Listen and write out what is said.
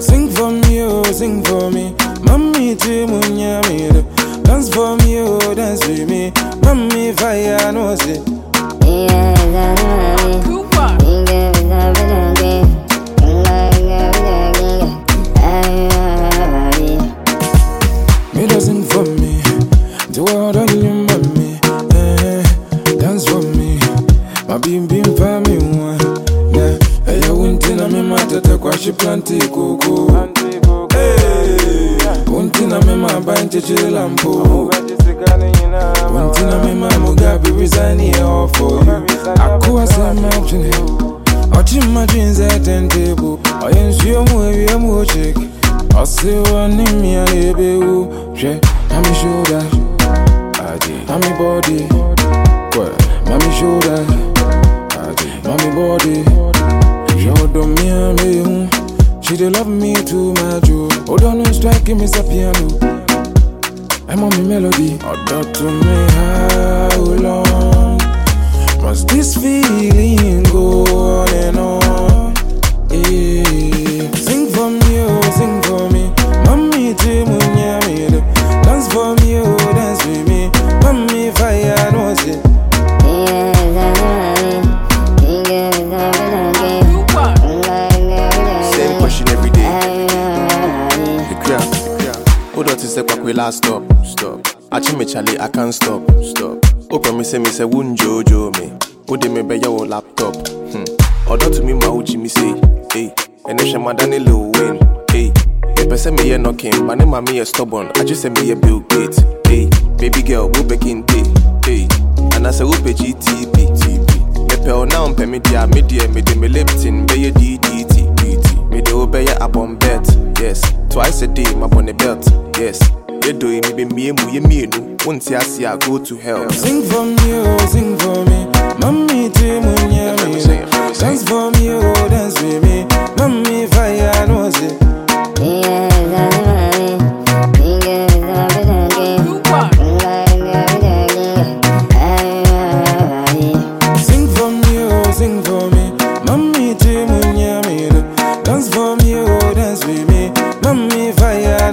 Sing for me, oh, sing for me. Mommy, to munyamiro. Dance for me, oh, dance with me. Mommy, fire, no say. My bim bim for me, one. Yeah, hey, I went in a me matata kwashi planti koko. Hey, went in a me ma banche chilampo. Went in a me ma mugabe resign here all for you. Akuwa sa machine. Ọchị mmadụ nze tentable onye nsi ụmụ ewi emu ochek ọsị nwanne m ya na-ebe ewu hwẹ mami shoulder adi mami body mami shoulder mami body hwẹ ọdọ m ya mehu she dey love me too much o hold on no strike me sa piano. I'm on my melody ọdọ to me how long. Must this feeling Hold on to say we last stop, stop. Achi me chale, I can't stop, stop. O promise me say wun jojo me. O de me be your laptop. Hmm. Odo to me ma uji me say, hey. And if she madani Lil Wayne, hey. Me person me ye knocking, but ne mami ye stubborn. I just say me ye Bill Gates, hey. Baby girl, we back in day, hey. And I say we pay GTP, TP. Me pe o now pe me dia, me dia, me de me Lipton, be ye DDT, DT. Me de o be ye upon bet, yes. Twice a day, my bonnet belt, yes. you yi mi be mi emu me no? Once Wunti see, I go to hell. Sing for me, oh, sing for me. Mami ti mu nye mi. Dance for me, oh, dance with me. Mami fire no see. Sing for me, oh, sing for me. Mami ti mu. Dance for me, oh, dance with me. Mami fire.